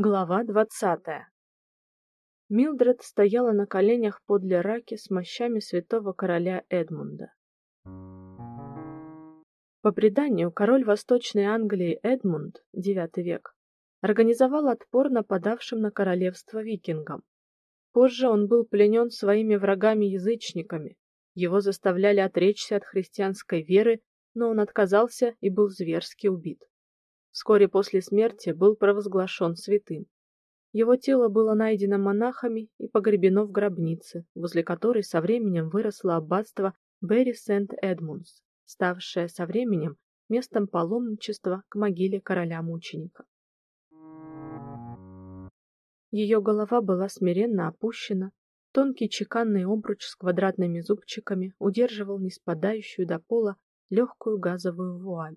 Глава двадцатая. Милдред стояла на коленях подле раки с мощами святого короля Эдмунда. По преданию, король Восточной Англии Эдмунд, IX век, организовал отпор нападавшим на королевство викингам. Позже он был пленен своими врагами-язычниками. Его заставляли отречься от христианской веры, но он отказался и был зверски убит. Вскоре после смерти был провозглашен святым. Его тело было найдено монахами и погребено в гробнице, возле которой со временем выросло аббатство Бери Сент-Эдмундс, ставшее со временем местом паломничества к могиле короля-мученика. Ее голова была смиренно опущена, тонкий чеканный обруч с квадратными зубчиками удерживал не спадающую до пола легкую газовую вуаль.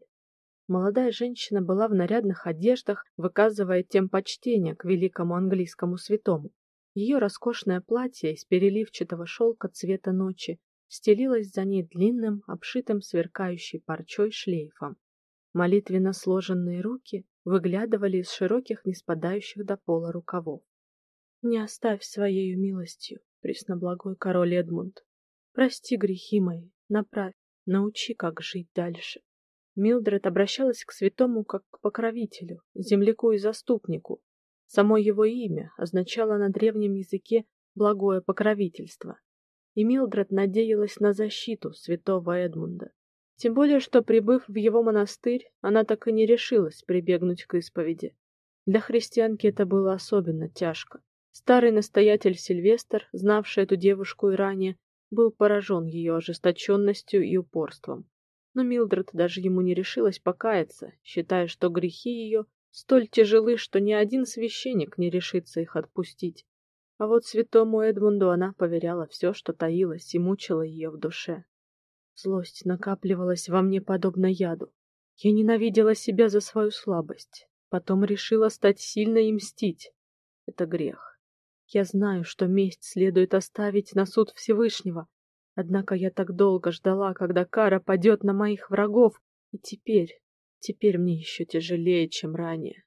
Молодая женщина была в нарядных одеждах, выказывая тем почтение к великому английскому святому. Ее роскошное платье из переливчатого шелка цвета ночи стелилось за ней длинным, обшитым сверкающей парчой шлейфом. Молитвенно сложенные руки выглядывали из широких, не спадающих до пола рукавов. Не оставь своей милостью, пресноблагой король Эдмунд. Прости грехи мои, направь, научи, как жить дальше. Милдред обращалась к святому как к покровителю, земляку и заступнику. Само его имя означало на древнем языке благое покровительство. И Милдред надеялась на защиту святого Эдмунда. Тем более, что прибыв в его монастырь, она так и не решилась прибегнуть к исповеди. Для христианки это было особенно тяжко. Старый настоятель Сильвестр, знавший эту девушку и ранее, был поражен ее ожесточенностью и упорством но Милдред даже ему не решилась покаяться, считая, что грехи ее столь тяжелы, что ни один священник не решится их отпустить. А вот святому Эдмунду она поверяла все, что таилось и мучило ее в душе. Злость накапливалась во мне подобно яду. Я ненавидела себя за свою слабость, потом решила стать сильной и мстить. Это грех. Я знаю, что месть следует оставить на суд Всевышнего, Однако я так долго ждала, когда кара падет на моих врагов, и теперь, теперь мне еще тяжелее, чем ранее.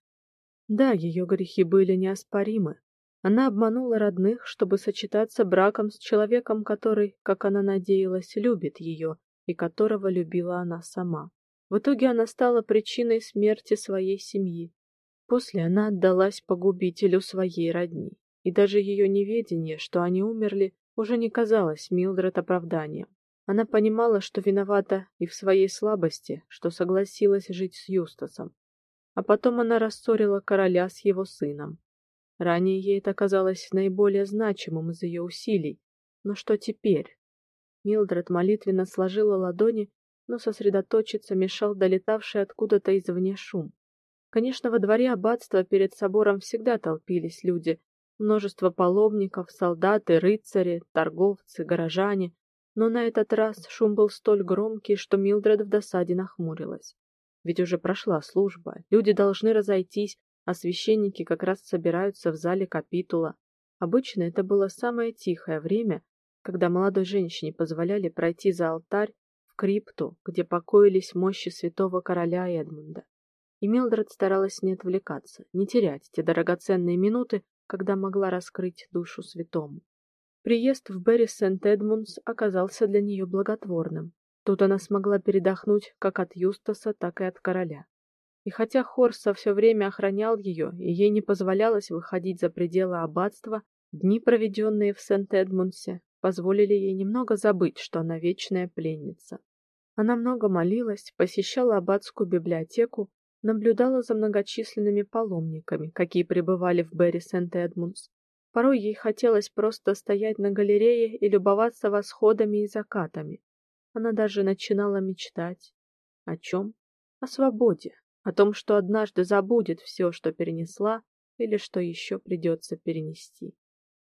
Да, ее грехи были неоспоримы. Она обманула родных, чтобы сочетаться браком с человеком, который, как она надеялась, любит ее и которого любила она сама. В итоге она стала причиной смерти своей семьи. После она отдалась погубителю своей родни, и даже ее неведение, что они умерли, уже не казалось Милдред оправданием. Она понимала, что виновата и в своей слабости, что согласилась жить с Юстасом. А потом она рассорила короля с его сыном. Ранее ей это казалось наиболее значимым из ее усилий. Но что теперь? Милдред молитвенно сложила ладони, но сосредоточиться мешал долетавший откуда-то извне шум. Конечно, во дворе аббатства перед собором всегда толпились люди, Множество паломников, солдаты, рыцари, торговцы, горожане, но на этот раз шум был столь громкий, что Милдред в досаде нахмурилась. Ведь уже прошла служба, люди должны разойтись, а священники как раз собираются в зале капитула. Обычно это было самое тихое время, когда молодой женщине позволяли пройти за алтарь в крипту, где покоились мощи святого короля Эдмунда. И Милдред старалась не отвлекаться, не терять те драгоценные минуты, когда могла раскрыть душу святому. Приезд в Берри Сент-Эдмундс оказался для нее благотворным. Тут она смогла передохнуть как от Юстаса, так и от короля. И хотя Хорса все время охранял ее, и ей не позволялось выходить за пределы аббатства, дни, проведенные в Сент-Эдмундсе, позволили ей немного забыть, что она вечная пленница. Она много молилась, посещала аббатскую библиотеку наблюдала за многочисленными паломниками, какие пребывали в Берри Сент-Эдмундс. Порой ей хотелось просто стоять на галерее и любоваться восходами и закатами. Она даже начинала мечтать. О чем? О свободе, о том, что однажды забудет все, что перенесла, или что еще придется перенести.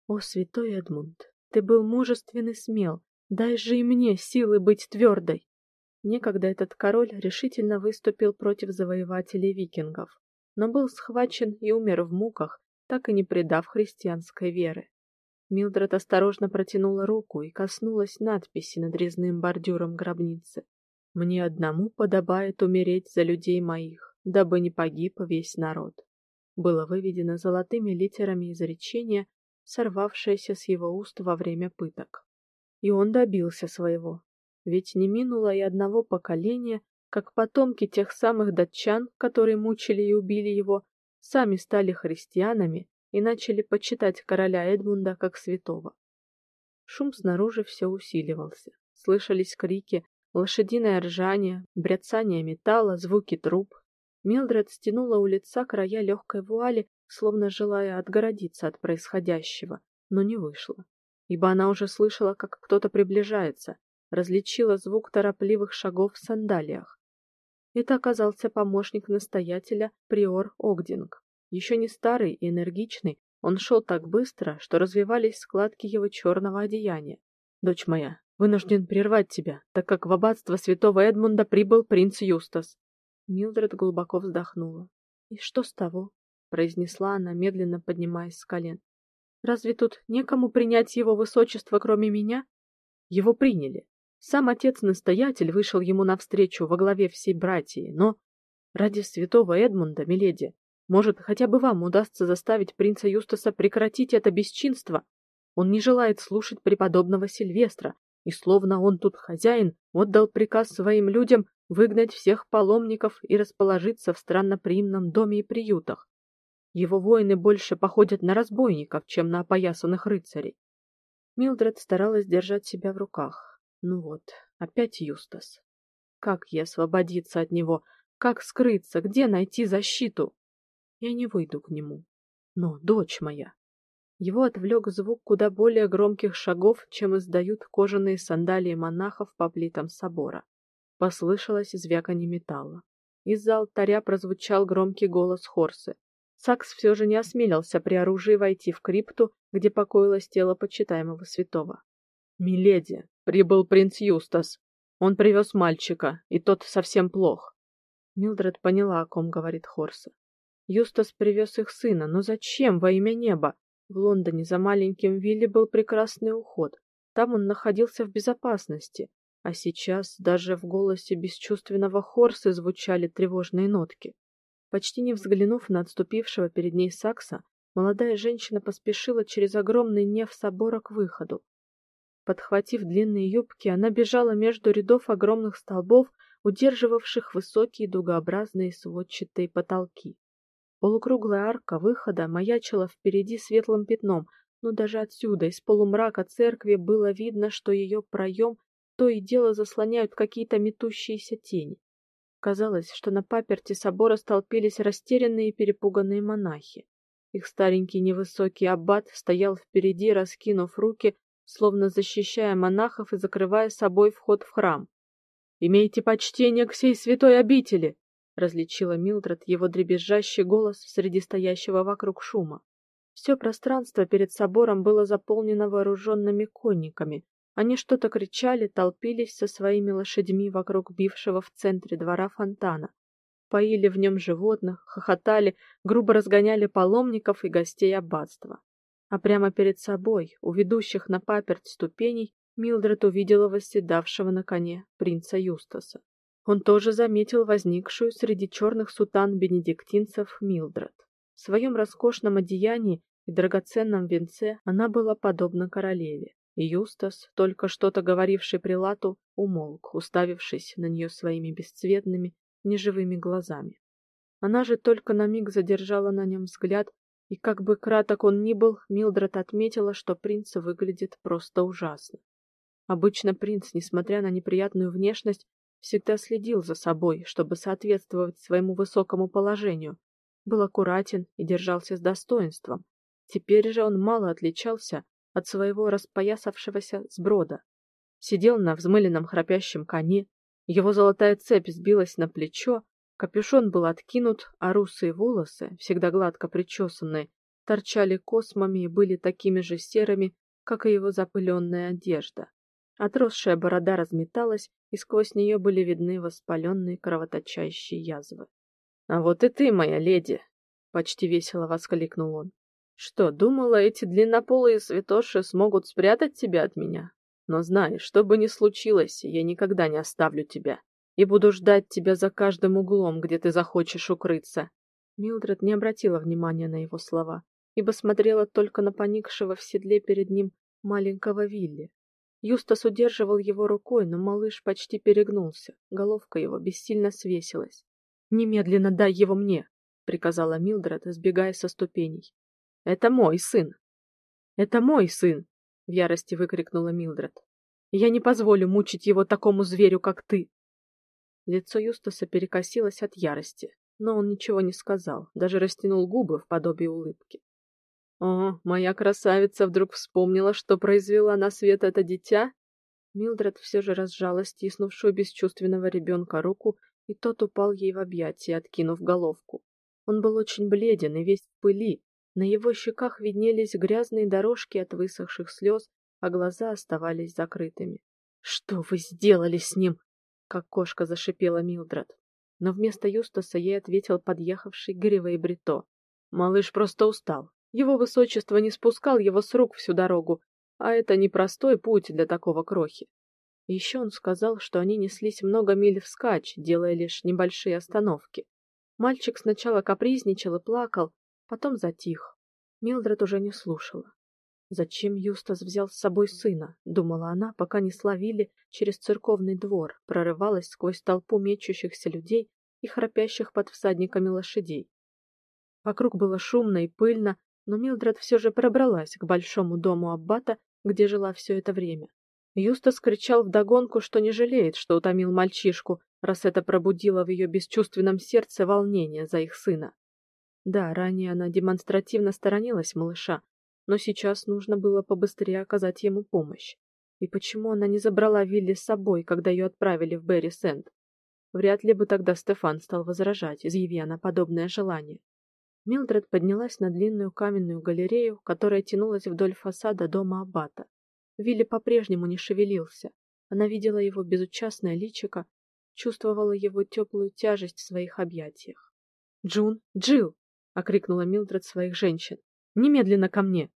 О, святой Эдмунд, ты был мужественный смел, дай же и мне силы быть твердой. Некогда этот король решительно выступил против завоевателей викингов, но был схвачен и умер в муках, так и не предав христианской веры. Милдред осторожно протянула руку и коснулась надписи над резным бордюром гробницы. Мне одному подобает умереть за людей моих, дабы не погиб весь народ. было выведено золотыми литерами изречение, сорвавшееся с его уст во время пыток. И он добился своего. Ведь не минуло и одного поколения, как потомки тех самых датчан, которые мучили и убили его, сами стали христианами и начали почитать короля Эдмунда как святого. Шум снаружи все усиливался. Слышались крики, лошадиное ржание, бряцание металла, звуки труб. Милдред стянула у лица края легкой вуали, словно желая отгородиться от происходящего, но не вышло, ибо она уже слышала, как кто-то приближается, различила звук торопливых шагов в сандалиях. Это оказался помощник настоятеля приор Огдинг. Еще не старый и энергичный, он шел так быстро, что развивались складки его черного одеяния. Дочь моя, вынужден прервать тебя, так как в аббатство святого Эдмунда прибыл принц Юстас. Милдред глубоко вздохнула. И что с того? произнесла она, медленно поднимаясь с колен. Разве тут некому принять его высочество, кроме меня? Его приняли. Сам отец-настоятель вышел ему навстречу во главе всей братьи, но ради святого Эдмунда, миледи, может, хотя бы вам удастся заставить принца Юстаса прекратить это бесчинство? Он не желает слушать преподобного Сильвестра, и словно он тут хозяин, отдал приказ своим людям выгнать всех паломников и расположиться в странноприимном доме и приютах. Его воины больше походят на разбойников, чем на опоясанных рыцарей. Милдред старалась держать себя в руках. Ну вот, опять Юстас. Как ей освободиться от него? Как скрыться? Где найти защиту? Я не выйду к нему. Но, дочь моя, его отвлек звук куда более громких шагов, чем издают кожаные сандалии монахов по плитам собора. Послышалось звяканье металла. Из-за алтаря прозвучал громкий голос Хорсы. Сакс все же не осмелился при оружии войти в крипту, где покоилось тело почитаемого святого. «Миледи, прибыл принц Юстас. Он привез мальчика, и тот совсем плох». Милдред поняла, о ком говорит Хорса. Юстас привез их сына, но зачем во имя неба? В Лондоне за маленьким Вилли был прекрасный уход. Там он находился в безопасности, а сейчас даже в голосе бесчувственного Хорса звучали тревожные нотки. Почти не взглянув на отступившего перед ней Сакса, молодая женщина поспешила через огромный неф собора к выходу. Подхватив длинные юбки, она бежала между рядов огромных столбов, удерживавших высокие дугообразные сводчатые потолки. Полукруглая арка выхода маячила впереди светлым пятном, но даже отсюда, из полумрака церкви, было видно, что ее проем то и дело заслоняют какие-то метущиеся тени. Казалось, что на паперти собора столпились растерянные и перепуганные монахи. Их старенький невысокий аббат стоял впереди, раскинув руки, словно защищая монахов и закрывая собой вход в храм. «Имейте почтение к сей святой обители!» различила Милдред его дребезжащий голос среди стоящего вокруг шума. Все пространство перед собором было заполнено вооруженными конниками. Они что-то кричали, толпились со своими лошадьми вокруг бившего в центре двора фонтана. Поили в нем животных, хохотали, грубо разгоняли паломников и гостей аббатства. А прямо перед собой, у ведущих на паперть ступеней, Милдред увидела восседавшего на коне принца Юстаса. Он тоже заметил возникшую среди черных сутан бенедиктинцев Милдред. В своем роскошном одеянии и драгоценном венце она была подобна королеве. И Юстас, только что-то говоривший прилату, умолк, уставившись на нее своими бесцветными, неживыми глазами. Она же только на миг задержала на нем взгляд, и как бы краток он ни был, Милдред отметила, что принц выглядит просто ужасно. Обычно принц, несмотря на неприятную внешность, всегда следил за собой, чтобы соответствовать своему высокому положению, был аккуратен и держался с достоинством. Теперь же он мало отличался от своего распоясавшегося сброда. Сидел на взмыленном храпящем коне, его золотая цепь сбилась на плечо, капюшон был откинут, а русые волосы, всегда гладко причесанные, торчали космами и были такими же серыми, как и его запыленная одежда. Отросшая борода разметалась, и сквозь нее были видны воспаленные кровоточащие язвы. А вот и ты, моя леди, почти весело воскликнул он. Что, думала, эти длиннополые святоши смогут спрятать тебя от меня? Но знай, что бы ни случилось, я никогда не оставлю тебя и буду ждать тебя за каждым углом, где ты захочешь укрыться. Милдред не обратила внимания на его слова, ибо смотрела только на поникшего в седле перед ним маленького Вилли. Юстас удерживал его рукой, но малыш почти перегнулся, головка его бессильно свесилась. "Немедленно дай его мне", приказала Милдред, сбегая со ступеней. "Это мой сын. Это мой сын", в ярости выкрикнула Милдред. "Я не позволю мучить его такому зверю, как ты". Лицо Юстаса перекосилось от ярости, но он ничего не сказал, даже растянул губы в подобии улыбки. О, моя красавица вдруг вспомнила, что произвела на свет это дитя. Милдред все же разжала стиснувшую бесчувственного ребенка руку, и тот упал ей в объятия, откинув головку. Он был очень бледен и весь в пыли. На его щеках виднелись грязные дорожки от высохших слез, а глаза оставались закрытыми. Что вы сделали с ним? Как кошка зашипела Милдред. Но вместо Юстаса ей ответил подъехавший Гривей Брито. Малыш просто устал. Его высочество не спускал его с рук всю дорогу, а это непростой путь для такого крохи. Еще он сказал, что они неслись много миль вскачь, делая лишь небольшие остановки. Мальчик сначала капризничал и плакал, потом затих. Милдред уже не слушала. Зачем Юстас взял с собой сына, думала она, пока не славили через церковный двор, прорывалась сквозь толпу мечущихся людей и храпящих под всадниками лошадей. Вокруг было шумно и пыльно, но Милдред все же пробралась к большому дому аббата, где жила все это время. Юстас кричал вдогонку, что не жалеет, что утомил мальчишку, раз это пробудило в ее бесчувственном сердце волнение за их сына. Да, ранее она демонстративно сторонилась малыша, но сейчас нужно было побыстрее оказать ему помощь. И почему она не забрала Вилли с собой, когда ее отправили в Берри-Сент? Вряд ли бы тогда Стефан стал возражать, изъяви она подобное желание. Милдред поднялась на длинную каменную галерею, которая тянулась вдоль фасада дома аббата. Вилли по-прежнему не шевелился. Она видела его безучастное личико, чувствовала его теплую тяжесть в своих объятиях. "Джун, Джил!" окрикнула Милдред своих женщин. "Немедленно ко мне!"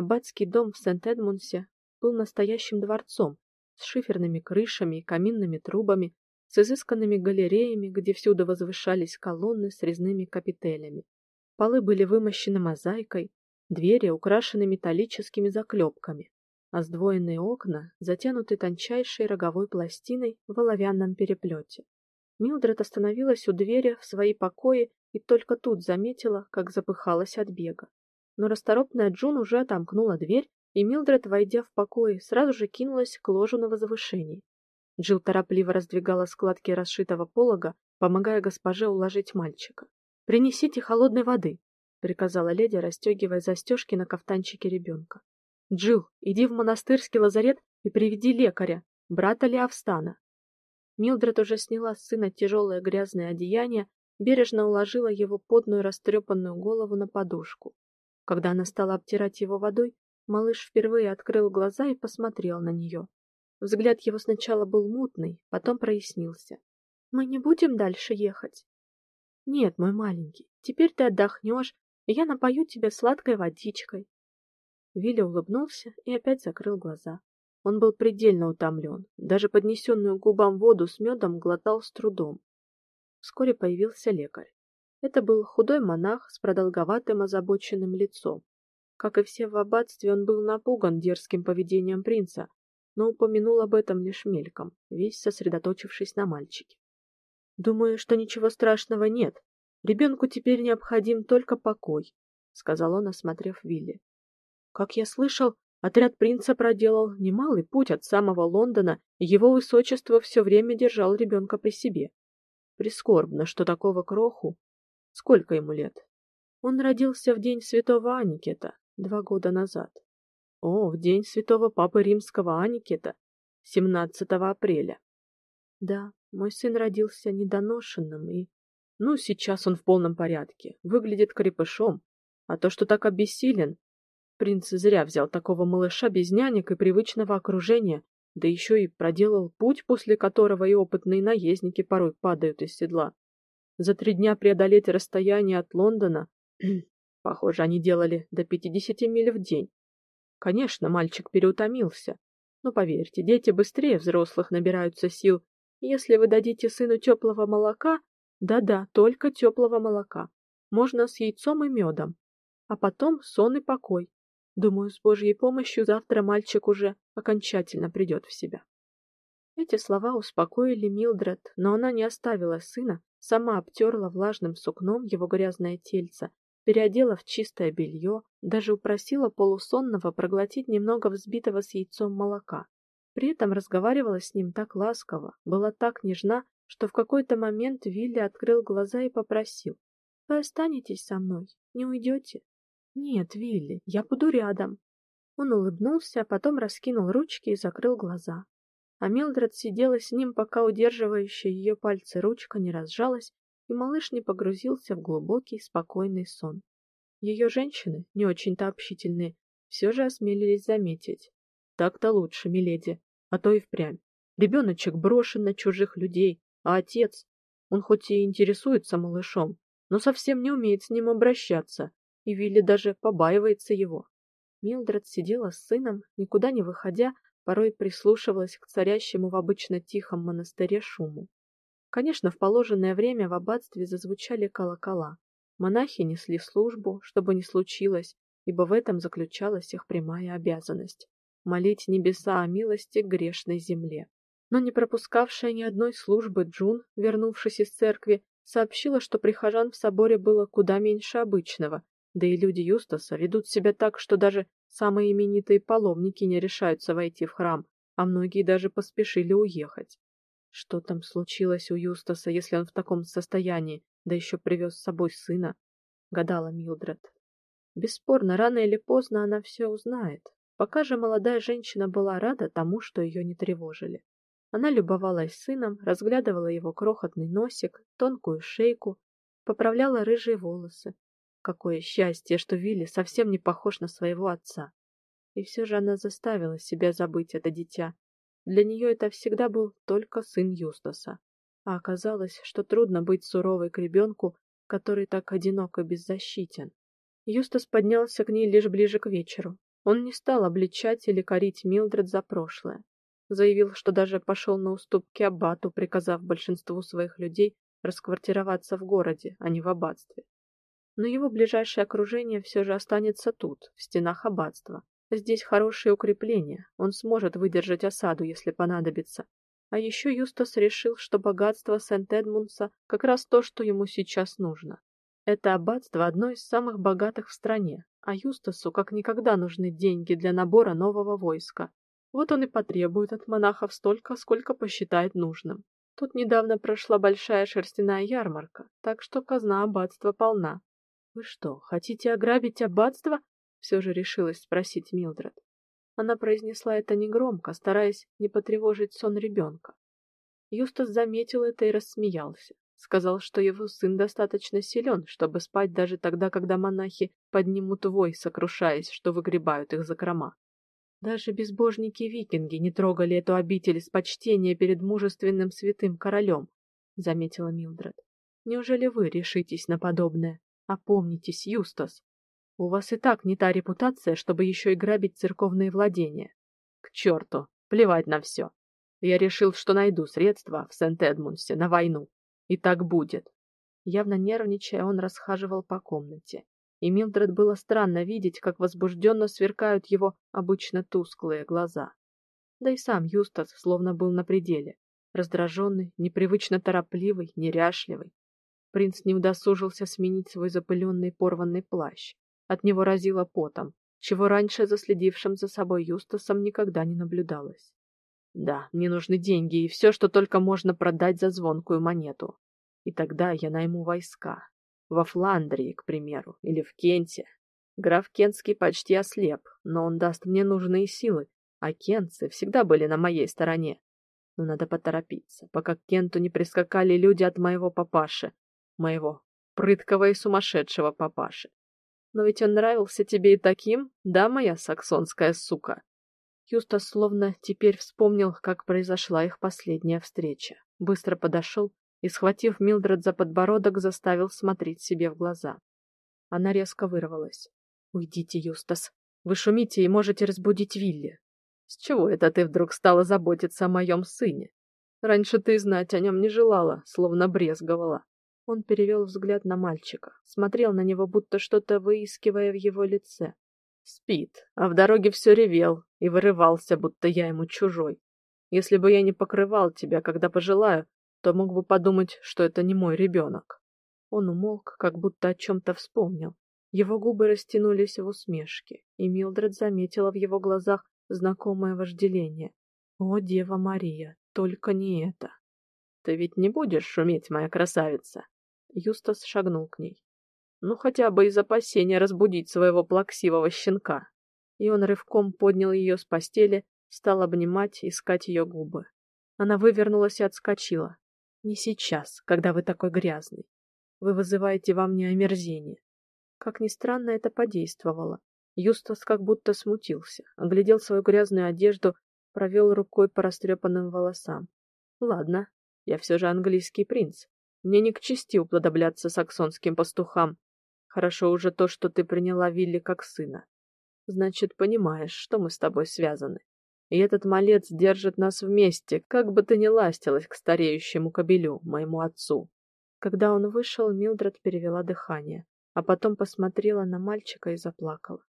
Аббатский дом в Сент-Эдмунсе был настоящим дворцом с шиферными крышами и каминными трубами, с изысканными галереями, где всюду возвышались колонны с резными капителями. Полы были вымощены мозаикой, двери украшены металлическими заклепками, а сдвоенные окна затянуты тончайшей роговой пластиной в оловянном переплете. Милдред остановилась у двери в свои покои и только тут заметила, как запыхалась от бега. Но расторопная Джун уже отомкнула дверь, и Милдред, войдя в покои, сразу же кинулась к ложу на возвышении. Джилл торопливо раздвигала складки расшитого полога, помогая госпоже уложить мальчика. Принесите холодной воды, приказала леди, расстегивая застежки на кафтанчике ребенка. Джил, иди в монастырский лазарет и приведи лекаря, брата Леовстана. Милдред уже сняла с сына тяжелое грязное одеяние, бережно уложила его потную растрепанную голову на подушку. Когда она стала обтирать его водой, малыш впервые открыл глаза и посмотрел на нее. Взгляд его сначала был мутный, потом прояснился. Мы не будем дальше ехать. Нет, мой маленький, теперь ты отдохнешь, и я напою тебя сладкой водичкой. Вилли улыбнулся и опять закрыл глаза. Он был предельно утомлен, даже поднесенную к губам воду с медом глотал с трудом. Вскоре появился лекарь. Это был худой монах с продолговатым озабоченным лицом. Как и все в аббатстве, он был напуган дерзким поведением принца, но упомянул об этом лишь мельком, весь сосредоточившись на мальчике. Думаю, что ничего страшного нет. Ребенку теперь необходим только покой, сказал он, осмотрев Вилли. Как я слышал, отряд принца проделал немалый путь от самого Лондона, и его высочество все время держал ребенка при себе. Прискорбно, что такого кроху. Сколько ему лет? Он родился в день святого Аникета, два года назад. О, в день святого папы римского Аникета, 17 апреля. Да, мой сын родился недоношенным и... Ну, сейчас он в полном порядке, выглядит крепышом. А то, что так обессилен... Принц зря взял такого малыша без нянек и привычного окружения, да еще и проделал путь, после которого и опытные наездники порой падают из седла. За три дня преодолеть расстояние от Лондона, похоже, они делали до 50 миль в день. Конечно, мальчик переутомился, но поверьте, дети быстрее взрослых набираются сил если вы дадите сыну теплого молока, да-да, только теплого молока, можно с яйцом и медом, а потом сон и покой. Думаю, с Божьей помощью завтра мальчик уже окончательно придет в себя. Эти слова успокоили Милдред, но она не оставила сына, сама обтерла влажным сукном его грязное тельце, переодела в чистое белье, даже упросила полусонного проглотить немного взбитого с яйцом молока. При этом разговаривала с ним так ласково, была так нежна, что в какой-то момент Вилли открыл глаза и попросил: "Вы останетесь со мной, не уйдете?» "Нет, Вилли, я буду рядом". Он улыбнулся, а потом раскинул ручки и закрыл глаза. А Милдред сидела с ним, пока удерживающая ее пальцы ручка не разжалась, и малыш не погрузился в глубокий, спокойный сон. Ее женщины, не очень-то общительные, все же осмелились заметить: "Так-то лучше, миледи, а то и впрямь. Ребеночек брошен на чужих людей, а отец, он хоть и интересуется малышом, но совсем не умеет с ним обращаться, и Вилли даже побаивается его. Милдред сидела с сыном, никуда не выходя, порой прислушивалась к царящему в обычно тихом монастыре шуму. Конечно, в положенное время в аббатстве зазвучали колокола. Монахи несли службу, чтобы не случилось, ибо в этом заключалась их прямая обязанность молить небеса о милости грешной земле но не пропускавшая ни одной службы Джун, вернувшись из церкви, сообщила, что прихожан в соборе было куда меньше обычного, да и люди Юстаса ведут себя так, что даже самые именитые паломники не решаются войти в храм, а многие даже поспешили уехать. Что там случилось у Юстаса, если он в таком состоянии, да еще привез с собой сына? гадала Милдред. Бесспорно, рано или поздно она все узнает. Пока же молодая женщина была рада тому, что ее не тревожили. Она любовалась сыном, разглядывала его крохотный носик, тонкую шейку, поправляла рыжие волосы. Какое счастье, что Вилли совсем не похож на своего отца. И все же она заставила себя забыть это дитя. Для нее это всегда был только сын Юстаса. А оказалось, что трудно быть суровой к ребенку, который так одинок и беззащитен. Юстас поднялся к ней лишь ближе к вечеру. Он не стал обличать или корить Милдред за прошлое заявил, что даже пошел на уступки аббату, приказав большинству своих людей расквартироваться в городе, а не в аббатстве. Но его ближайшее окружение все же останется тут, в стенах аббатства. Здесь хорошие укрепления, он сможет выдержать осаду, если понадобится. А еще Юстас решил, что богатство Сент-Эдмундса как раз то, что ему сейчас нужно. Это аббатство одно из самых богатых в стране, а Юстасу как никогда нужны деньги для набора нового войска. Вот он и потребует от монахов столько, сколько посчитает нужным. Тут недавно прошла большая шерстяная ярмарка, так что казна аббатства полна. Вы что, хотите ограбить аббатство? все же решилась спросить Милдред. Она произнесла это негромко, стараясь не потревожить сон ребенка. Юстас заметил это и рассмеялся. Сказал, что его сын достаточно силен, чтобы спать даже тогда, когда монахи поднимут вой, сокрушаясь, что выгребают их закрома. Даже безбожники-викинги не трогали эту обитель из почтения перед мужественным святым королем, заметила Милдред. Неужели вы решитесь на подобное? Опомнитесь, Юстас. У вас и так не та репутация, чтобы еще и грабить церковные владения. К черту, плевать на все. Я решил, что найду средства в Сент-Эдмундсе на войну. И так будет. Явно нервничая, он расхаживал по комнате и Милдред было странно видеть, как возбужденно сверкают его обычно тусклые глаза. Да и сам Юстас словно был на пределе, раздраженный, непривычно торопливый, неряшливый. Принц не удосужился сменить свой запыленный порванный плащ. От него разило потом, чего раньше за следившим за собой Юстасом никогда не наблюдалось. Да, мне нужны деньги и все, что только можно продать за звонкую монету. И тогда я найму войска, во Фландрии, к примеру, или в Кенте. Граф Кентский почти ослеп, но он даст мне нужные силы, а кентцы всегда были на моей стороне. Но надо поторопиться, пока к Кенту не прискакали люди от моего папаши, моего прыткого и сумасшедшего папаши. Но ведь он нравился тебе и таким, да, моя саксонская сука. Юстас словно теперь вспомнил, как произошла их последняя встреча. Быстро подошел и, схватив Милдред за подбородок, заставил смотреть себе в глаза. Она резко вырвалась. «Уйдите, Юстас. Вы шумите и можете разбудить Вилли. С чего это ты вдруг стала заботиться о моем сыне? Раньше ты знать о нем не желала, словно брезговала. Он перевел взгляд на мальчика, смотрел на него, будто что-то выискивая в его лице. Спит, а в дороге все ревел и вырывался, будто я ему чужой. Если бы я не покрывал тебя, когда пожелаю, то мог бы подумать, что это не мой ребенок. Он умолк, как будто о чем-то вспомнил. Его губы растянулись в усмешке, и Милдред заметила в его глазах знакомое вожделение. О, Дева Мария, только не это. Ты ведь не будешь шуметь, моя красавица? Юстас шагнул к ней. Ну хотя бы из опасения разбудить своего плаксивого щенка. И он рывком поднял ее с постели, стал обнимать, искать ее губы. Она вывернулась и отскочила. Не сейчас, когда вы такой грязный. Вы вызываете во мне омерзение. Как ни странно, это подействовало. Юстас как будто смутился, оглядел свою грязную одежду, провел рукой по растрепанным волосам. Ладно, я все же английский принц. Мне не к чести уподобляться саксонским пастухам. Хорошо уже то, что ты приняла Вилли как сына. Значит, понимаешь, что мы с тобой связаны. И этот малец держит нас вместе, как бы ты ни ластилась к стареющему кобелю, моему отцу. Когда он вышел, Милдред перевела дыхание, а потом посмотрела на мальчика и заплакала.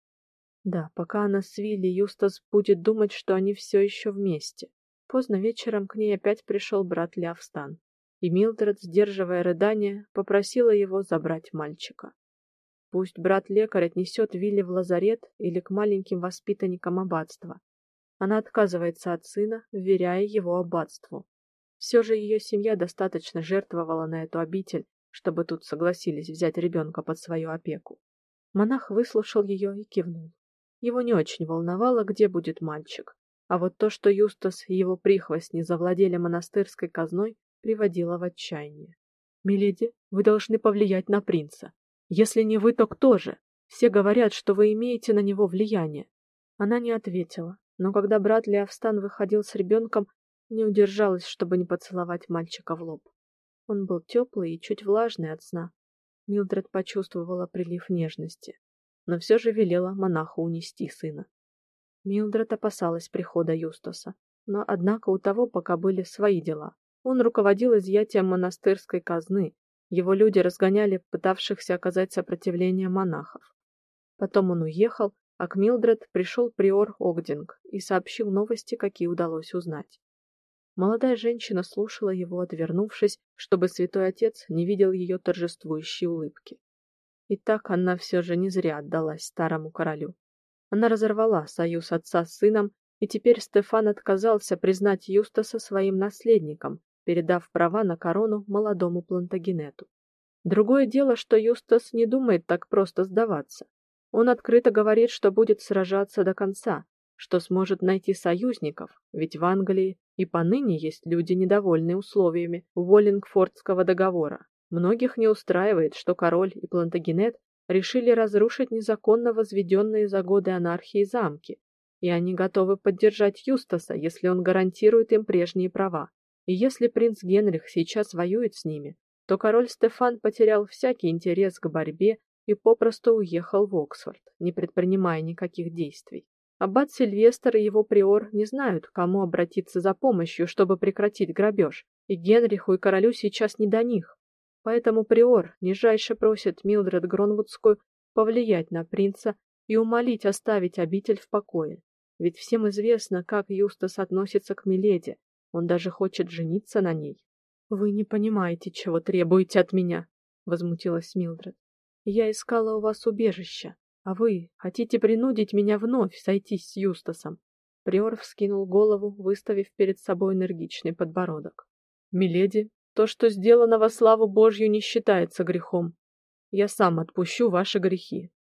Да, пока она с Вилли, Юстас будет думать, что они все еще вместе. Поздно вечером к ней опять пришел брат Лявстан, и Милдред, сдерживая рыдания, попросила его забрать мальчика. Пусть брат-лекарь отнесет Вилли в лазарет или к маленьким воспитанникам аббатства. Она отказывается от сына, вверяя его аббатству. Все же ее семья достаточно жертвовала на эту обитель, чтобы тут согласились взять ребенка под свою опеку. Монах выслушал ее и кивнул. Его не очень волновало, где будет мальчик. А вот то, что Юстас и его прихвостни завладели монастырской казной, приводило в отчаяние. «Миледи, вы должны повлиять на принца. Если не вы, то кто же? Все говорят, что вы имеете на него влияние». Она не ответила, но когда брат Леовстан выходил с ребенком, не удержалась, чтобы не поцеловать мальчика в лоб. Он был теплый и чуть влажный от сна. Милдред почувствовала прилив нежности, но все же велела монаху унести сына. Милдред опасалась прихода Юстаса, но однако у того пока были свои дела. Он руководил изъятием монастырской казны. Его люди разгоняли пытавшихся оказать сопротивление монахов. Потом он уехал, а к Милдред пришел приор Огдинг и сообщил новости, какие удалось узнать. Молодая женщина слушала его, отвернувшись, чтобы святой отец не видел ее торжествующей улыбки. И так она все же не зря отдалась старому королю. Она разорвала союз отца с сыном, и теперь Стефан отказался признать Юстаса своим наследником, передав права на корону молодому Плантагенету. Другое дело, что Юстас не думает так просто сдаваться. Он открыто говорит, что будет сражаться до конца, что сможет найти союзников, ведь в Англии и поныне есть люди недовольные условиями Уоллингфордского договора. Многих не устраивает, что король и Плантагенет решили разрушить незаконно возведенные за годы анархии замки, и они готовы поддержать Юстаса, если он гарантирует им прежние права. И если принц Генрих сейчас воюет с ними, то король Стефан потерял всякий интерес к борьбе и попросту уехал в Оксфорд, не предпринимая никаких действий. Аббат Сильвестр и его приор не знают, к кому обратиться за помощью, чтобы прекратить грабеж, и Генриху и королю сейчас не до них. Поэтому приор нижайше просит Милдред Гронвудскую повлиять на принца и умолить оставить обитель в покое. Ведь всем известно, как Юстас относится к Миледи. Он даже хочет жениться на ней. Вы не понимаете, чего требуете от меня, возмутилась Милдред. Я искала у вас убежище, а вы хотите принудить меня вновь сойтись с Юстасом. Приор вскинул голову, выставив перед собой энергичный подбородок. Миледи, то, что сделано во славу Божью, не считается грехом. Я сам отпущу ваши грехи.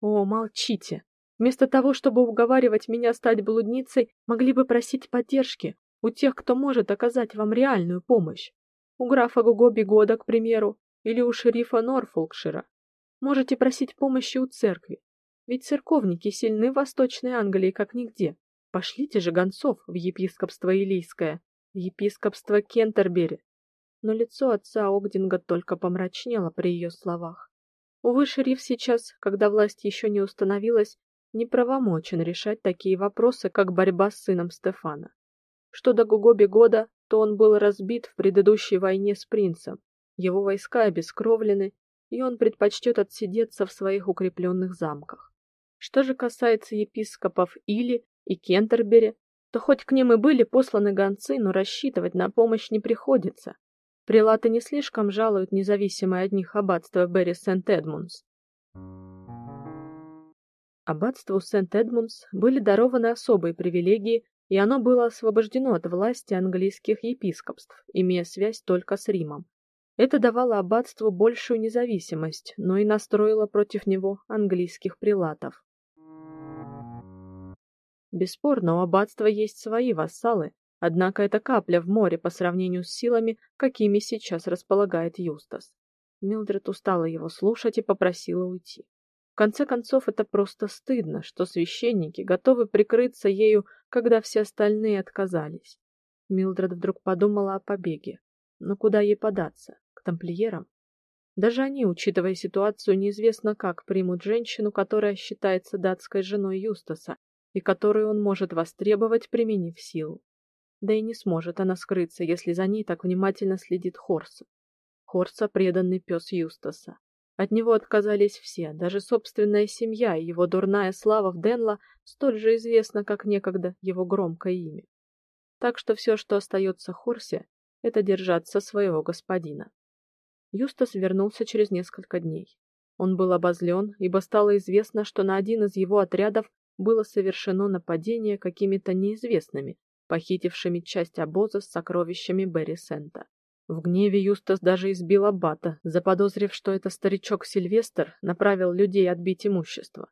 О, молчите. Вместо того, чтобы уговаривать меня стать блудницей, могли бы просить поддержки у тех, кто может оказать вам реальную помощь. У графа Гуго Года, к примеру, или у шерифа Норфолкшира. Можете просить помощи у церкви. Ведь церковники сильны в Восточной Англии как нигде. Пошлите же гонцов в епископство Илийское, в епископство Кентербери, но лицо отца Огдинга только помрачнело при ее словах. Увы, шериф сейчас, когда власть еще не установилась, не правомочен решать такие вопросы, как борьба с сыном Стефана. Что до Гугоби года, то он был разбит в предыдущей войне с принцем. Его войска обескровлены, и он предпочтет отсидеться в своих укрепленных замках. Что же касается епископов Или и Кентербери, то хоть к ним и были посланы гонцы, но рассчитывать на помощь не приходится. Прилаты не слишком жалуют независимое от них аббатство Берри Сент-Эдмундс. Аббатству Сент-Эдмундс были дарованы особые привилегии, и оно было освобождено от власти английских епископств, имея связь только с Римом. Это давало аббатству большую независимость, но и настроило против него английских прилатов. Бесспорно, у аббатства есть свои вассалы, однако это капля в море по сравнению с силами, какими сейчас располагает Юстас. Милдред устала его слушать и попросила уйти. В конце концов, это просто стыдно, что священники готовы прикрыться ею, когда все остальные отказались. Милдред вдруг подумала о побеге. Но куда ей податься? К тамплиерам? Даже они, учитывая ситуацию, неизвестно как примут женщину, которая считается датской женой Юстаса и которую он может востребовать, применив силу. Да и не сможет она скрыться, если за ней так внимательно следит Хорса. Хорса преданный пес Юстаса. От него отказались все, даже собственная семья, и его дурная слава в Денла столь же известна, как некогда его громкое имя. Так что все, что остается Хорсе, это держаться своего господина. Юстас вернулся через несколько дней. Он был обозлен, ибо стало известно, что на один из его отрядов было совершено нападение какими-то неизвестными, похитившими часть обоза с сокровищами Берри Сента. В гневе Юстас даже избил аббата, заподозрив, что это старичок Сильвестр направил людей отбить имущество.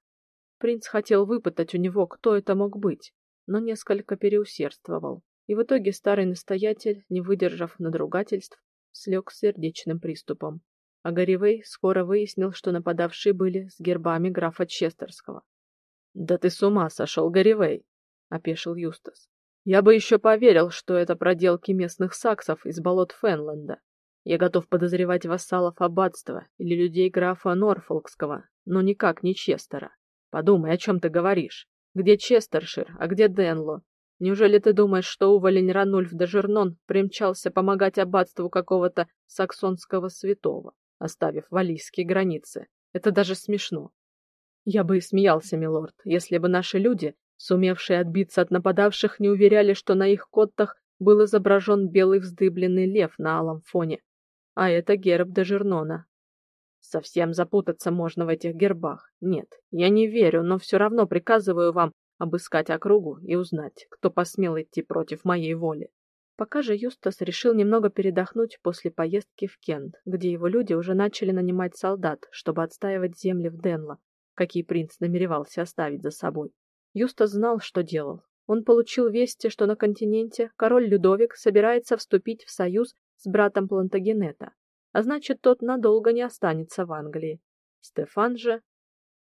Принц хотел выпытать у него, кто это мог быть, но несколько переусердствовал, и в итоге старый настоятель, не выдержав надругательств, слег с сердечным приступом. А Гарривей скоро выяснил, что нападавшие были с гербами графа Честерского. Да ты с ума сошел, Гарривей, опешил Юстас. Я бы еще поверил, что это проделки местных саксов из болот Фенленда. Я готов подозревать вассалов аббатства или людей графа Норфолкского, но никак не Честера. Подумай, о чем ты говоришь? Где Честершир, а где Денло? Неужели ты думаешь, что уволень Ранульф де Жернон примчался помогать аббатству какого-то саксонского святого, оставив валийские границы? Это даже смешно. Я бы и смеялся, милорд, если бы наши люди, сумевшие отбиться от нападавших, не уверяли, что на их коттах был изображен белый вздыбленный лев на алом фоне. А это герб де Жернона. Совсем запутаться можно в этих гербах. Нет, я не верю, но все равно приказываю вам обыскать округу и узнать, кто посмел идти против моей воли. Пока же Юстас решил немного передохнуть после поездки в Кент, где его люди уже начали нанимать солдат, чтобы отстаивать земли в Денло, какие принц намеревался оставить за собой. Юстас знал, что делал. Он получил вести, что на континенте король Людовик собирается вступить в союз с братом Плантагенета, а значит, тот надолго не останется в Англии. Стефан же...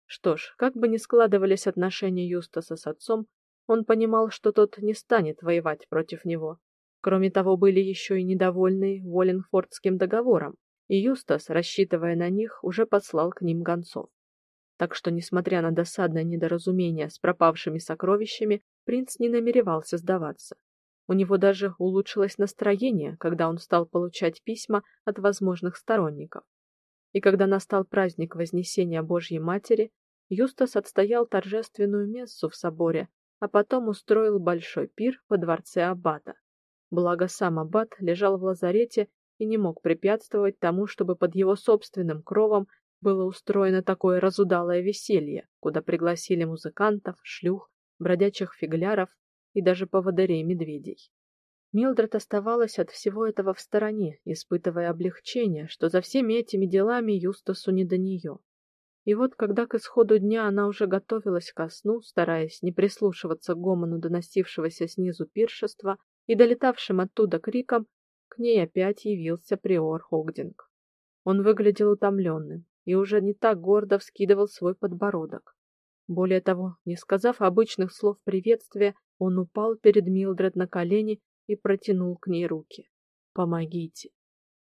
Что ж, как бы ни складывались отношения Юстаса с отцом, он понимал, что тот не станет воевать против него. Кроме того, были еще и недовольны Воленфордским договором, и Юстас, рассчитывая на них, уже послал к ним гонцов. Так что, несмотря на досадное недоразумение с пропавшими сокровищами, принц не намеревался сдаваться. У него даже улучшилось настроение, когда он стал получать письма от возможных сторонников. И когда настал праздник Вознесения Божьей Матери, Юстас отстоял торжественную мессу в соборе, а потом устроил большой пир во дворце аббата. Благо сам аббат лежал в лазарете и не мог препятствовать тому, чтобы под его собственным кровом было устроено такое разудалое веселье, куда пригласили музыкантов, шлюх, бродячих фигляров и даже поводырей медведей. Милдред оставалась от всего этого в стороне, испытывая облегчение, что за всеми этими делами Юстасу не до нее. И вот, когда к исходу дня она уже готовилась ко сну, стараясь не прислушиваться к гомону доносившегося снизу пиршества и долетавшим оттуда криком, к ней опять явился приор Хогдинг. Он выглядел утомленным, и уже не так гордо вскидывал свой подбородок. Более того, не сказав обычных слов приветствия, он упал перед Милдред на колени и протянул к ней руки. Помогите.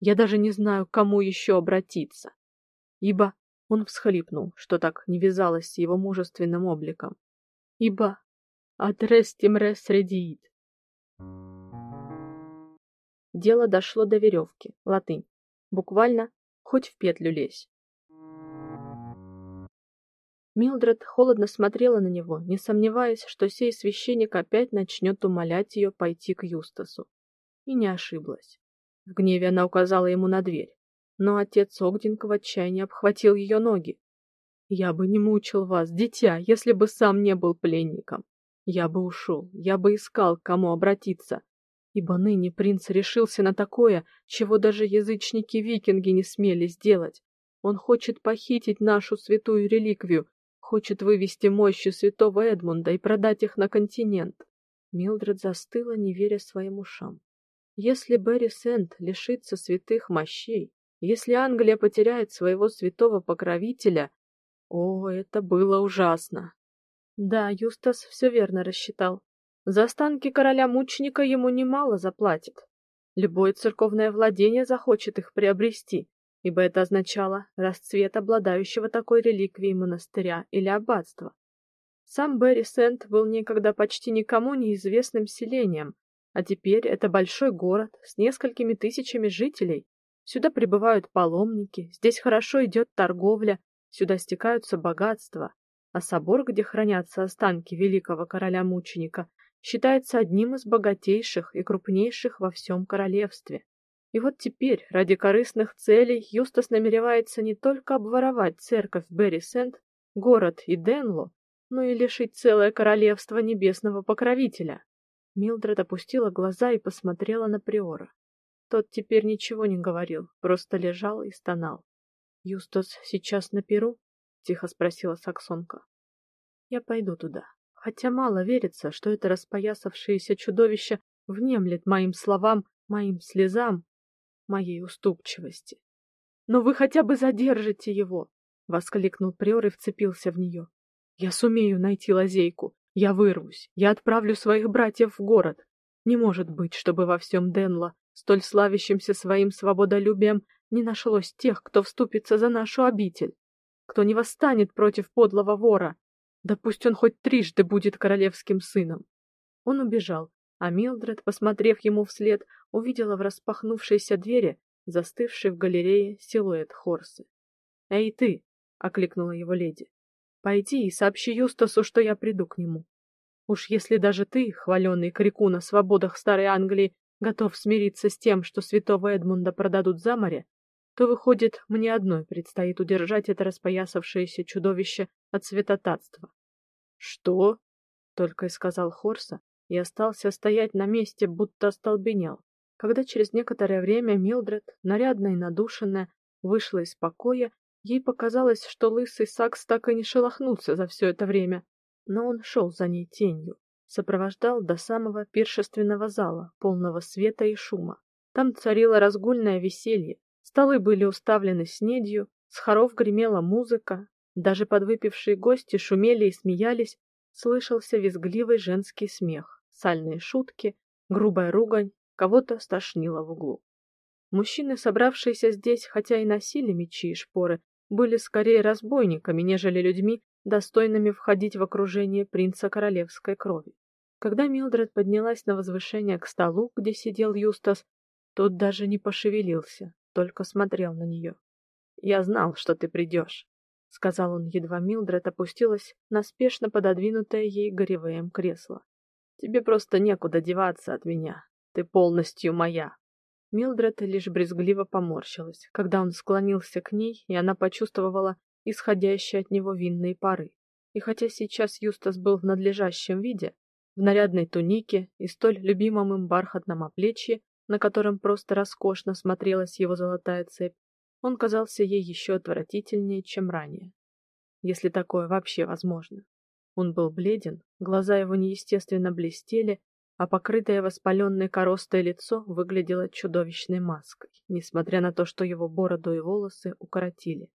Я даже не знаю, к кому еще обратиться. Ибо он всхлипнул, что так не вязалось с его мужественным обликом. Ибо адрестим ресредиит. Дело дошло до веревки, латынь Буквально хоть в петлю лезь. Милдред холодно смотрела на него, не сомневаясь, что сей священник опять начнет умолять ее пойти к Юстасу. И не ошиблась. В гневе она указала ему на дверь, но отец Огдинка в отчаянии обхватил ее ноги. Я бы не мучил вас, дитя, если бы сам не был пленником. Я бы ушел, я бы искал, к кому обратиться, ибо ныне принц решился на такое, чего даже язычники-викинги не смели сделать. Он хочет похитить нашу святую реликвию, хочет вывести мощи святого Эдмунда и продать их на континент. Милдред застыла, не веря своим ушам. Если Берри Сент лишится святых мощей, если Англия потеряет своего святого покровителя, о, это было ужасно. Да, Юстас все верно рассчитал. За останки короля-мученика ему немало заплатят. Любое церковное владение захочет их приобрести, ибо это означало расцвет обладающего такой реликвией монастыря или аббатства. Сам Берри Сент был некогда почти никому неизвестным селением, а теперь это большой город с несколькими тысячами жителей. Сюда прибывают паломники, здесь хорошо идет торговля, сюда стекаются богатства, а собор, где хранятся останки великого короля-мученика, считается одним из богатейших и крупнейших во всем королевстве. И вот теперь, ради корыстных целей, Юстас намеревается не только обворовать церковь Берри-Сент, город и Денло, но и лишить целое королевство небесного покровителя. Милдред опустила глаза и посмотрела на приора. Тот теперь ничего не говорил, просто лежал и стонал. Юстас сейчас на Перу? тихо спросила саксонка. Я пойду туда. Хотя мало верится, что это распоясавшееся чудовище внемлет моим словам, моим слезам, моей уступчивости. Но вы хотя бы задержите его, воскликнул приор и вцепился в нее. Я сумею найти лазейку. Я вырвусь. Я отправлю своих братьев в город. Не может быть, чтобы во всем Денло, столь славящимся своим свободолюбием, не нашлось тех, кто вступится за нашу обитель кто не восстанет против подлого вора. Да пусть он хоть трижды будет королевским сыном. Он убежал, а Милдред, посмотрев ему вслед, увидела в распахнувшейся двери застывший в галерее силуэт Хорсы. "Эй ты", окликнула его леди. "Пойди и сообщи Юстасу, что я приду к нему. Уж если даже ты, хваленный крику на свободах старой Англии, готов смириться с тем, что святого Эдмунда продадут за море, то выходит, мне одной предстоит удержать это распоясавшееся чудовище от святотатства. Что? только и сказал Хорса и остался стоять на месте, будто остолбенел. Когда через некоторое время Милдред, нарядная и надушенная, вышла из покоя, ей показалось, что лысый Сакс так и не шелохнулся за все это время, но он шел за ней тенью, сопровождал до самого пиршественного зала, полного света и шума. Там царило разгульное веселье, Столы были уставлены снедью, с хоров гремела музыка, даже подвыпившие гости шумели и смеялись, слышался визгливый женский смех, сальные шутки, грубая ругань, кого-то стошнило в углу. Мужчины, собравшиеся здесь, хотя и носили мечи и шпоры, были скорее разбойниками, нежели людьми, достойными входить в окружение принца королевской крови. Когда Милдред поднялась на возвышение к столу, где сидел Юстас, тот даже не пошевелился, только смотрел на нее. Я знал, что ты придешь», — сказал он, едва Милдред опустилась на спешно пододвинутое ей Горевеем кресло. Тебе просто некуда деваться от меня. Ты полностью моя. Милдред лишь брезгливо поморщилась, когда он склонился к ней, и она почувствовала исходящие от него винные пары. И хотя сейчас Юстас был в надлежащем виде, в нарядной тунике и столь любимом им бархатном оплечье, на котором просто роскошно смотрелась его золотая цепь, он казался ей еще отвратительнее, чем ранее. Если такое вообще возможно. Он был бледен, глаза его неестественно блестели, а покрытое воспаленной коростой лицо выглядело чудовищной маской, несмотря на то, что его бороду и волосы укоротили.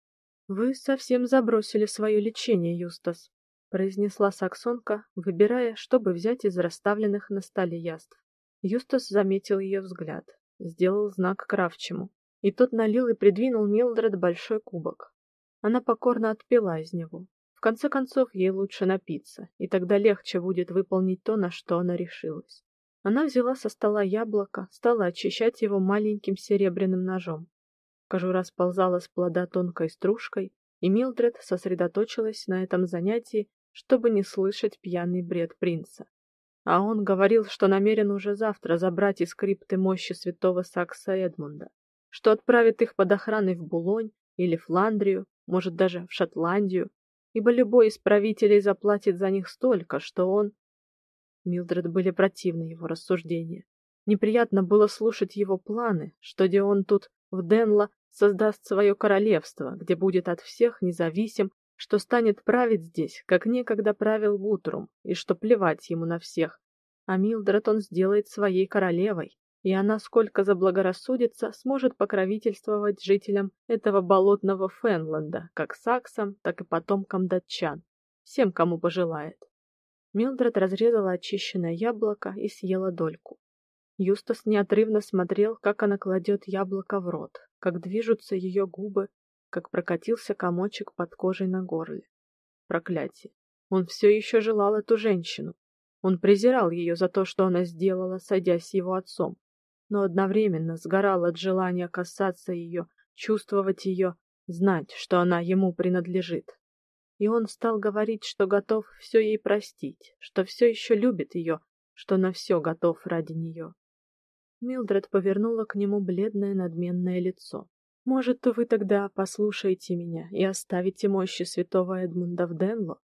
Вы совсем забросили свое лечение, Юстас, произнесла саксонка, выбирая, чтобы взять из расставленных на столе яств. Юстас заметил ее взгляд, сделал знак Кравчему, и тот налил и придвинул Милдред большой кубок. Она покорно отпила из него. Конце концов, ей лучше напиться, и тогда легче будет выполнить то, на что она решилась. Она взяла со стола яблоко, стала очищать его маленьким серебряным ножом. Кожура сползала с плода тонкой стружкой, и Милдред сосредоточилась на этом занятии, чтобы не слышать пьяный бред принца. А он говорил, что намерен уже завтра забрать из крипты мощи святого Сакса Эдмунда, что отправит их под охраной в Булонь или Фландрию, может даже в Шотландию, ибо любой из правителей заплатит за них столько, что он Милдред были противны его рассуждения. Неприятно было слушать его планы, что где он тут в Денло создаст свое королевство, где будет от всех независим, что станет править здесь, как некогда правил Гутрум, и что плевать ему на всех. А Милдред он сделает своей королевой, и она, сколько заблагорассудится, сможет покровительствовать жителям этого болотного Фенланда, как саксам, так и потомкам датчан, всем, кому пожелает. Милдред разрезала очищенное яблоко и съела дольку. Юстас неотрывно смотрел, как она кладет яблоко в рот, как движутся ее губы, как прокатился комочек под кожей на горле. Проклятие. Он все еще желал эту женщину. Он презирал ее за то, что она сделала, сойдясь с его отцом, но одновременно сгорал от желания касаться ее, чувствовать ее, знать, что она ему принадлежит. И он стал говорить, что готов все ей простить, что все еще любит ее, что на все готов ради нее. Милдред повернула к нему бледное надменное лицо. Может, вы тогда послушаете меня и оставите мощи святого Эдмунда в Денло?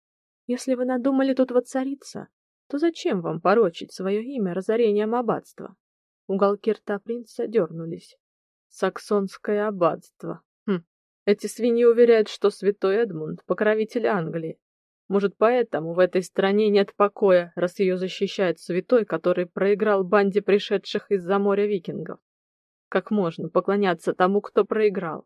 Если вы надумали тут воцариться, то зачем вам порочить свое имя разорением аббатства? Уголки рта принца дернулись. Саксонское аббатство. Хм. Эти свиньи уверяют, что святой Эдмунд покровитель Англии. Может, поэтому в этой стране нет покоя, раз ее защищает святой, который проиграл банде пришедших из-за моря викингов. Как можно поклоняться тому, кто проиграл?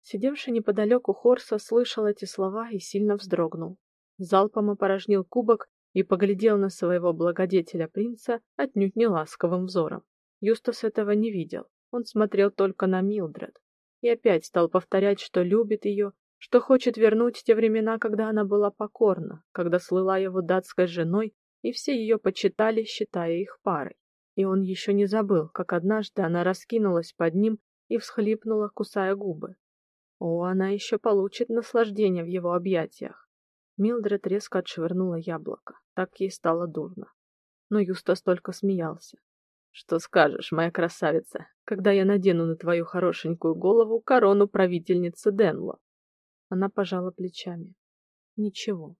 Сидевший неподалеку Хорса слышал эти слова и сильно вздрогнул. Залпом опорожнил кубок и поглядел на своего благодетеля принца отнюдь не ласковым взором. Юстас этого не видел. Он смотрел только на Милдред и опять стал повторять, что любит ее, что хочет вернуть те времена, когда она была покорна, когда слыла его датской женой, и все ее почитали, считая их парой и он еще не забыл, как однажды она раскинулась под ним и всхлипнула, кусая губы. О, она еще получит наслаждение в его объятиях. Милдред резко отшвырнула яблоко. Так ей стало дурно. Но Юстас только смеялся. Что скажешь, моя красавица, когда я надену на твою хорошенькую голову корону правительницы Денло? Она пожала плечами. Ничего.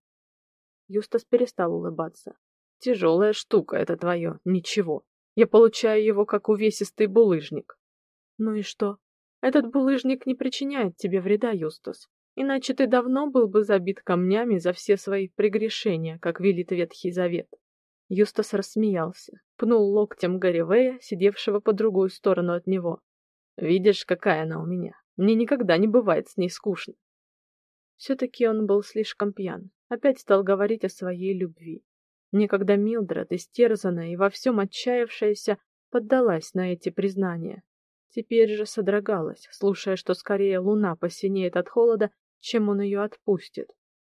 Юстас перестал улыбаться. Тяжелая штука это твое, ничего. Я получаю его как увесистый булыжник. Ну и что? Этот булыжник не причиняет тебе вреда, Юстас. Иначе ты давно был бы забит камнями за все свои прегрешения, как велит Ветхий Завет. Юстас рассмеялся, пнул локтем Гарривея, сидевшего по другую сторону от него. Видишь, какая она у меня. Мне никогда не бывает с ней скучно. все таки он был слишком пьян. Опять стал говорить о своей любви. Некогда Милдред, истерзанная и во всем отчаявшаяся, поддалась на эти признания. Теперь же содрогалась, слушая, что скорее луна посинеет от холода, чем он ее отпустит,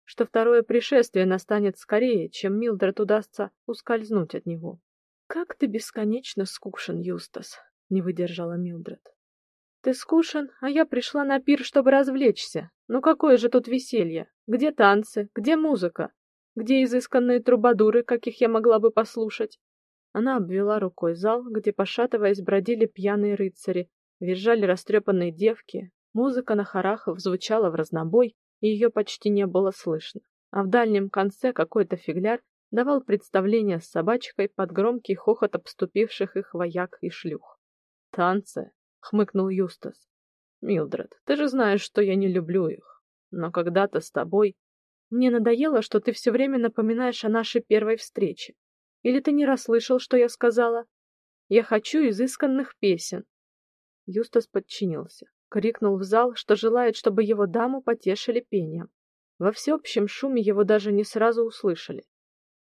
что второе пришествие настанет скорее, чем Милдред удастся ускользнуть от него. Как ты бесконечно скучен, Юстас, не выдержала Милдред. Ты скучен, а я пришла на пир, чтобы развлечься. Ну какое же тут веселье? Где танцы? Где музыка? Где изысканные трубадуры, каких я могла бы послушать? Она обвела рукой зал, где пошатываясь бродили пьяные рыцари, визжали растрепанные девки. Музыка на хорахов звучала в разнобой, ее почти не было слышно. А в дальнем конце какой-то фигляр давал представление с собачкой под громкий хохот обступивших их вояк и шлюх. Танцы, хмыкнул Юстас. Милдред, ты же знаешь, что я не люблю их. Но когда-то с тобой мне надоело, что ты все время напоминаешь о нашей первой встрече. Или ты не расслышал, что я сказала? Я хочу изысканных песен. Юстас подчинился, крикнул в зал, что желает, чтобы его даму потешили пением. Во всеобщем шуме его даже не сразу услышали.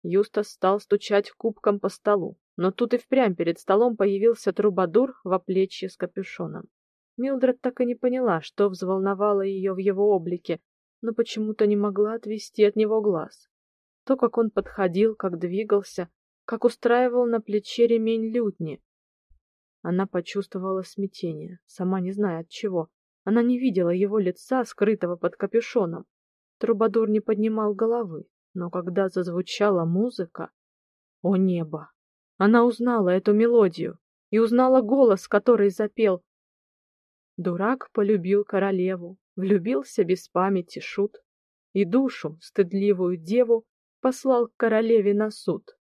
Юстас стал стучать кубком по столу, но тут и впрямь перед столом появился трубадур в оплечье с капюшоном. Милдред так и не поняла, что взволновало ее в его облике, но почему-то не могла отвести от него глаз. То, как он подходил, как двигался, как устраивал на плече ремень лютни. Она почувствовала смятение, сама не зная от чего, Она не видела его лица, скрытого под капюшоном. Трубадур не поднимал головы, но когда зазвучала музыка, о небо! Она узнала эту мелодию и узнала голос, который запел. Дурак полюбил королеву, влюбился без памяти шут, и душу, стыдливую деву, послал к королеве на суд.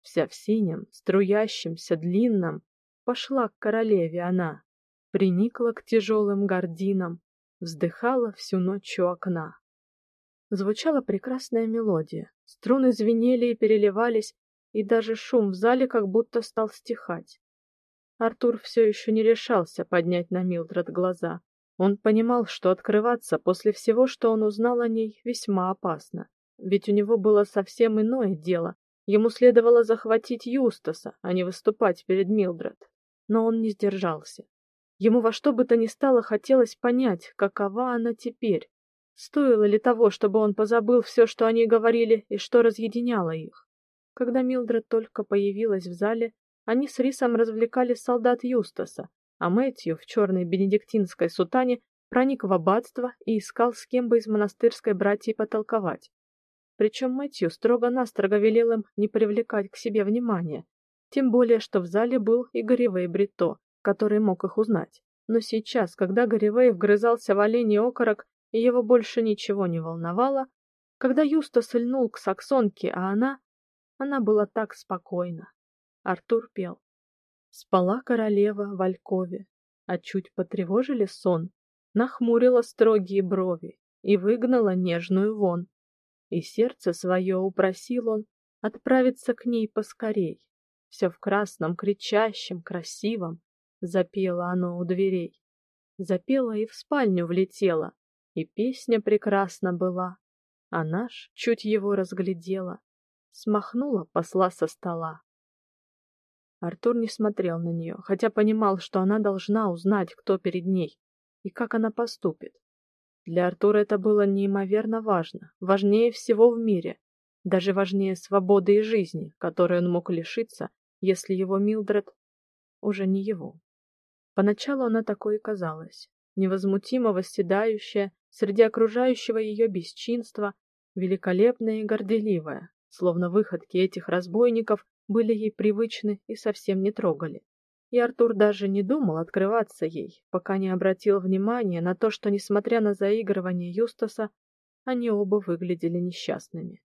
Вся в синем, струящемся, длинном, пошла к королеве она, приникла к тяжелым гардинам, вздыхала всю ночь у окна. Звучала прекрасная мелодия, струны звенели и переливались, и даже шум в зале как будто стал стихать. Артур все еще не решался поднять на Милдред глаза. Он понимал, что открываться после всего, что он узнал о ней, весьма опасно. Ведь у него было совсем иное дело. Ему следовало захватить Юстаса, а не выступать перед Милдред. Но он не сдержался. Ему во что бы то ни стало хотелось понять, какова она теперь. Стоило ли того, чтобы он позабыл все, что они говорили и что разъединяло их? Когда Милдред только появилась в зале, они с Рисом развлекали солдат Юстаса, а Мэтью в черной бенедиктинской сутане проник в аббатство и искал с кем бы из монастырской братьей потолковать. Причем Мэтью строго-настрого велел им не привлекать к себе внимания, тем более что в зале был и Горевей Брито, который мог их узнать. Но сейчас, когда Горевей вгрызался в оленей окорок, и его больше ничего не волновало, когда Юстас льнул к саксонке, а она она была так спокойна. Артур пел. Спала королева в алькове, а чуть потревожили сон, нахмурила строгие брови и выгнала нежную вон. И сердце свое упросил он отправиться к ней поскорей. Все в красном, кричащем, красивом, запело оно у дверей. Запела и в спальню влетела, и песня прекрасна была. А наш чуть его разглядела, смахнула посла со стола. Артур не смотрел на нее, хотя понимал, что она должна узнать, кто перед ней и как она поступит. Для Артура это было неимоверно важно, важнее всего в мире, даже важнее свободы и жизни, которой он мог лишиться, если его Милдред уже не его. Поначалу она такой и казалась, невозмутимо восседающая среди окружающего ее бесчинства, великолепная и горделивая, словно выходки этих разбойников были ей привычны и совсем не трогали. И Артур даже не думал открываться ей, пока не обратил внимания на то, что несмотря на заигрывание Юстаса, они оба выглядели несчастными.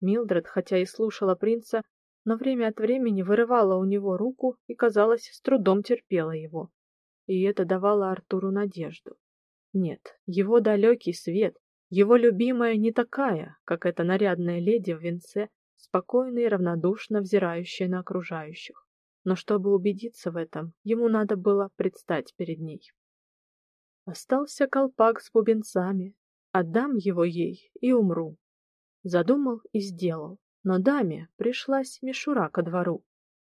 Милдред, хотя и слушала принца, но время от времени вырывала у него руку и, казалось, с трудом терпела его. И это давало Артуру надежду. Нет, его далекий свет, его любимая не такая, как эта нарядная леди в венце, спокойно и равнодушно взирающая на окружающих. Но чтобы убедиться в этом, ему надо было предстать перед ней. Остался колпак с бубенцами, отдам его ей и умру. Задумал и сделал, но даме пришлась мишура ко двору.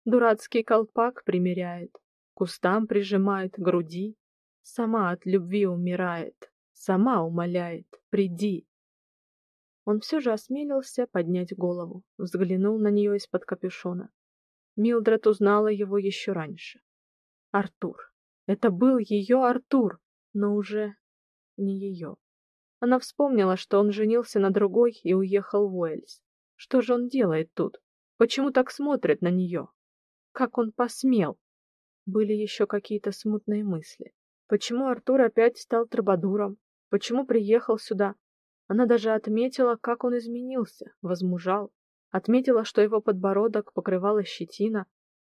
Дурацкий колпак примеряет, кустам прижимает груди, сама от любви умирает, сама умоляет: "Приди". Он все же осмелился поднять голову, взглянул на нее из-под капюшона. Милдред узнала его еще раньше. Артур. Это был ее Артур, но уже не ее. Она вспомнила, что он женился на другой и уехал в Уэльс. Что же он делает тут? Почему так смотрит на нее? Как он посмел? Были еще какие-то смутные мысли. Почему Артур опять стал трубадуром? Почему приехал сюда? Она даже отметила, как он изменился, возмужал, отметила, что его подбородок покрывала щетина,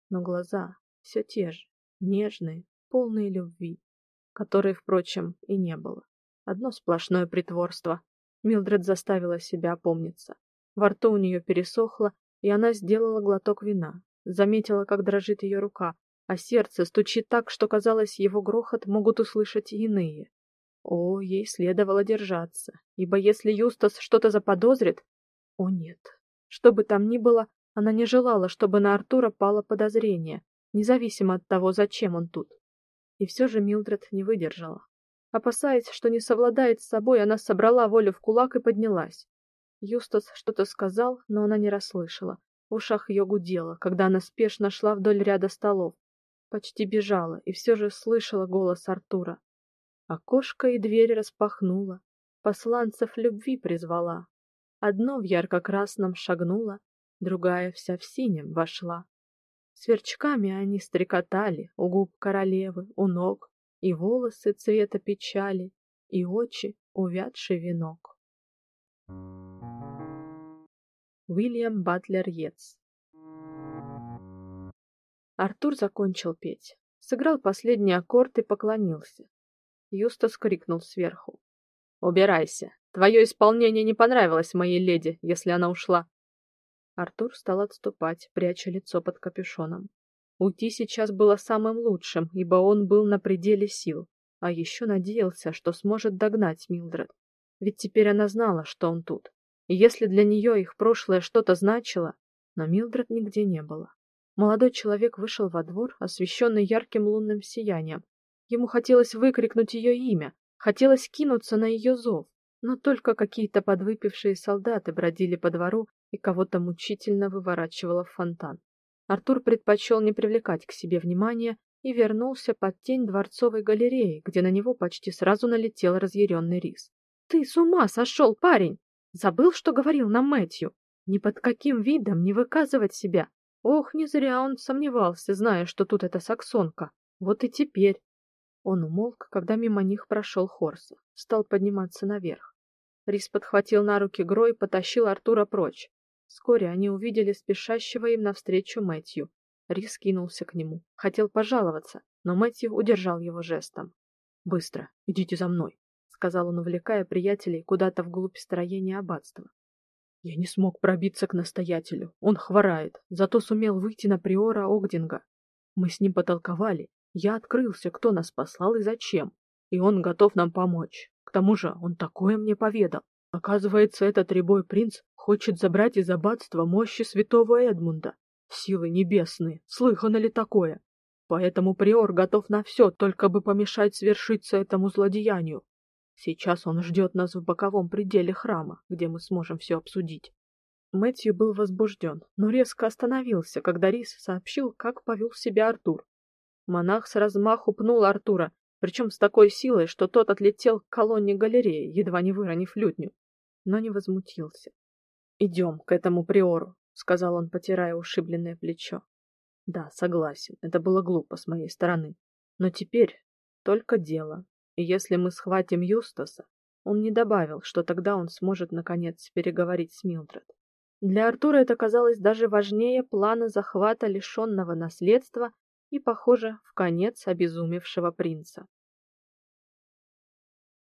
но глаза все те же, нежные, полные любви, которой, впрочем, и не было. Одно сплошное притворство. Милдред заставила себя опомниться. Во рту у нее пересохло, и она сделала глоток вина. Заметила, как дрожит ее рука, а сердце стучит так, что казалось, его грохот могут услышать иные. О, ей следовало держаться, ибо если Юстас что-то заподозрит, о нет. Что бы там ни было, она не желала, чтобы на Артура пало подозрение, независимо от того, зачем он тут. И все же Милдред не выдержала. Опасаясь, что не совладает с собой, она собрала волю в кулак и поднялась. Юстас что-то сказал, но она не расслышала. В ушах ее гудело, когда она спешно шла вдоль ряда столов. Почти бежала и все же слышала голос Артура. Окошко и дверь распахнула, посланцев любви призвала. Одно в ярко-красном шагнуло, другая вся в синем вошла. Сверчками они стрекотали у губ королевы, у ног, и волосы цвета печали, и очи увядший венок. Уильям Батлер Йетс Артур закончил петь, сыграл последний аккорд и поклонился. Юстас крикнул сверху: "Убирайся! Твое исполнение не понравилось моей леди, если она ушла". Артур стал отступать, пряча лицо под капюшоном. Уйти сейчас было самым лучшим, ибо он был на пределе сил, а еще надеялся, что сможет догнать Милдред. Ведь теперь она знала, что он тут. И если для нее их прошлое что-то значило, но Милдред нигде не было. Молодой человек вышел во двор, освещенный ярким лунным сиянием. Ему хотелось выкрикнуть ее имя, хотелось кинуться на ее зов, но только какие-то подвыпившие солдаты бродили по двору и кого-то мучительно выворачивало в фонтан. Артур предпочел не привлекать к себе внимания и вернулся под тень дворцовой галереи, где на него почти сразу налетел разъяренный рис. Ты с ума сошел, парень? Забыл, что говорил нам Мэтью? Ни под каким видом не выказывать себя. Ох, не зря он сомневался, зная, что тут эта саксонка. Вот и теперь. Он умолк, когда мимо них прошел Хорс, стал подниматься наверх. Рис подхватил на руки Гро и потащил Артура прочь. Вскоре они увидели спешащего им навстречу Мэтью. Рис кинулся к нему, хотел пожаловаться, но Мэтью удержал его жестом. Быстро, идите за мной, сказал он, увлекая приятелей куда-то вглубь строения аббатства. Я не смог пробиться к настоятелю. Он хворает, зато сумел выйти на приора Огдинга. Мы с ним потолковали. Я открылся, кто нас послал и зачем, и он готов нам помочь. К тому же, он такое мне поведал. Оказывается, этот рябой принц хочет забрать из аббатства мощи святого Эдмунда. Силы небесные, слыхано ли такое? Поэтому приор готов на все, только бы помешать свершиться этому злодеянию. Сейчас он ждет нас в боковом пределе храма, где мы сможем все обсудить. Мэтью был возбужден, но резко остановился, когда Рис сообщил, как повел себя Артур. Монах с размаху пнул Артура, причем с такой силой, что тот отлетел к колонне галереи, едва не выронив лютню но не возмутился. «Идем к этому приору», — сказал он, потирая ушибленное плечо. «Да, согласен, это было глупо с моей стороны. Но теперь только дело. И если мы схватим Юстаса, он не добавил, что тогда он сможет наконец переговорить с Милдред. Для Артура это казалось даже важнее плана захвата лишенного наследства и, похоже, в конец обезумевшего принца.